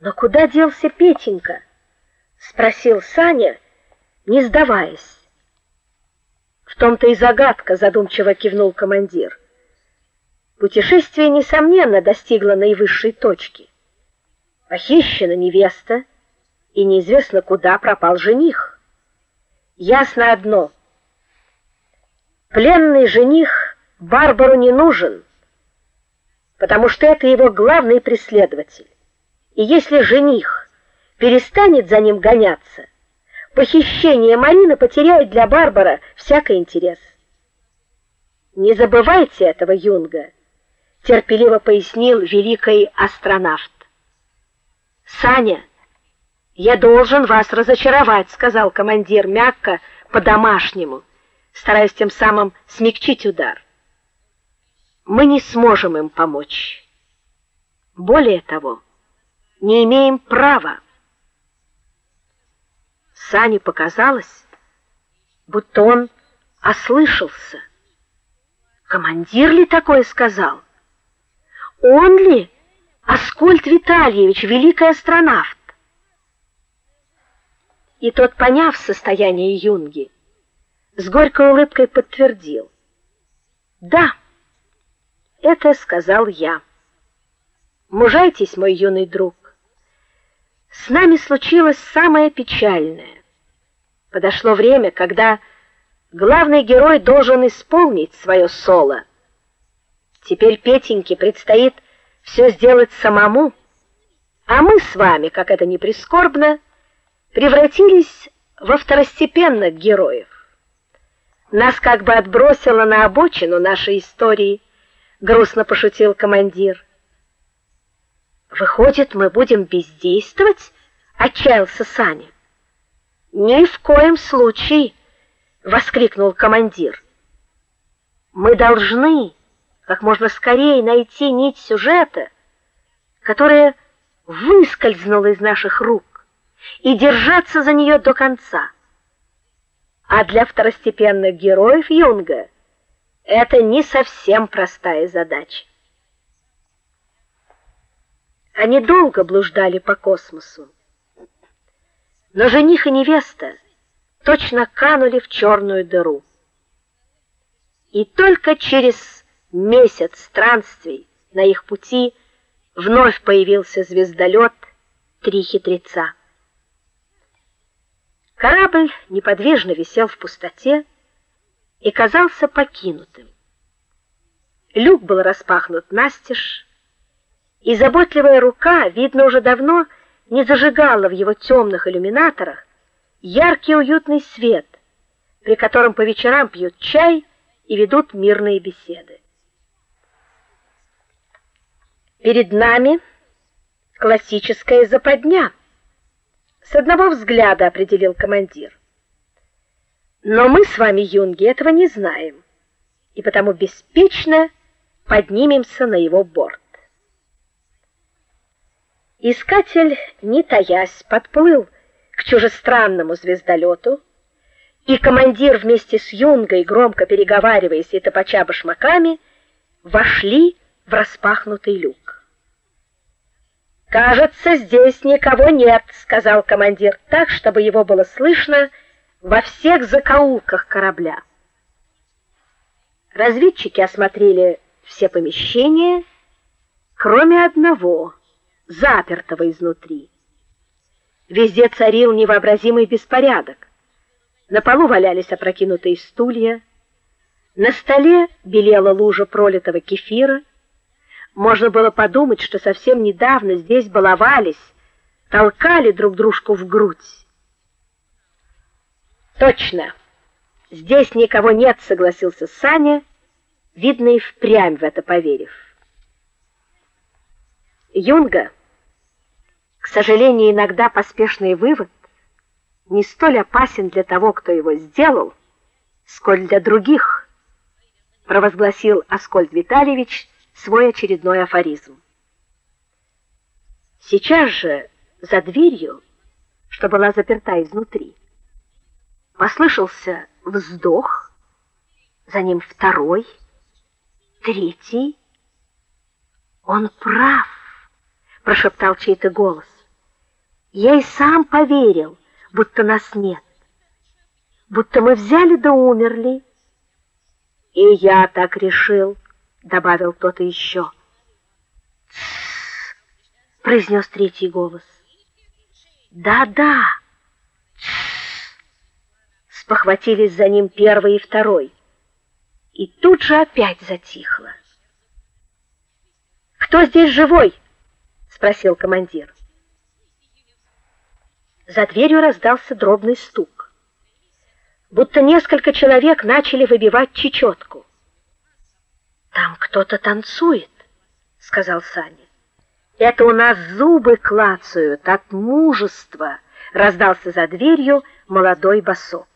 Но куда делся Петенька? спросил Саня, не сдаваясь. В том-то и загадка, задумчиво кивнул командир. Путешествие несомненно достигло наивысшей точки. Похищена невеста, и неизвестно куда пропал жених. Ясно одно: пленный жених Барбару не нужен, потому что это его главный преследователь. И если жених перестанет за ним гоняться, похищение Марины потеряет для Барбара всякий интерес. Не забывайте этого, Юнга терпеливо пояснил великий астронавт. Саня, я должен вас разочаровать, сказал командир мягко, по-домашнему, стараясь тем самым смягчить удар. Мы не сможем им помочь. Более того, не имеем права. Сане показалось, будто он ослышался. Командир ли такое сказал? Он ли Аскольд Витальевич, великий астронавт? И тот, поняв состояние Юнги, с горькой улыбкой подтвердил: "Да, это сказал я. Мужайтесь, мой юный друг. С нами случилось самое печальное. Подошло время, когда главный герой должен исполнить свое соло. Теперь Петеньке предстоит все сделать самому, а мы с вами, как это ни прискорбно, превратились во второстепенных героев. Нас как бы отбросило на обочину нашей истории, грустно пошутил командир. Выходит, мы будем бездействовать? отчаялся Саня. Ни в коем случае, воскликнул командир. Мы должны как можно скорее найти нить сюжета, которая выскользнула из наших рук, и держаться за нее до конца. А для второстепенных героев Юнга это не совсем простая задача. Они долго блуждали по космосу. Но жених и невеста точно канули в черную дыру. И только через месяц странствий на их пути вновь появился звездолет Три хитреца. Корабль неподвижно висел в пустоте и казался покинутым. Люк был распахнут настежь, и заботливая рука, видно, уже давно не зажигала в его темных иллюминаторах яркий уютный свет, при котором по вечерам пьют чай и ведут мирные беседы. Перед нами классическая западня. С одного взгляда определил командир. Но мы с вами, юнги, этого не знаем, и потому беспечно поднимемся на его борт. Искатель, не таясь, подплыл к чужестранному звездолету, и командир вместе с Юнгой, громко переговариваясь и топача башмаками, вошли в распахнутый люк. Кажется, здесь никого нет, сказал командир так, чтобы его было слышно во всех закоулках корабля. Разведчики осмотрели все помещения, кроме одного, запертого изнутри. Везде царил невообразимый беспорядок. На полу валялись опрокинутые стулья, на столе белела лужа пролитого кефира, можно было подумать, что совсем недавно здесь баловались, толкали друг дружку в грудь. Точно. Здесь никого нет, согласился Саня, видно и впрямь в это поверив. Юнга, к сожалению, иногда поспешный вывод не столь опасен для того, кто его сделал, сколь для других, провозгласил Аскольд Витальевич свой очередной афоризм. Сейчас же за дверью, что была заперта изнутри, послышался вздох, за ним второй, третий. Он прав, прошептал чей-то голос. Я и сам поверил, будто нас нет. Будто мы взяли да умерли. И я так решил, добавил кто-то еще. произнес третий голос. Да-да. Спохватились за ним первый и второй. И тут же опять затихло. Кто здесь живой? Спросил командир. За дверью раздался дробный стук. Будто несколько человек начали выбивать чечетку. Там кто-то танцует, сказал Саня. Это у нас зубы клацают от мужества, раздался за дверью молодой босок.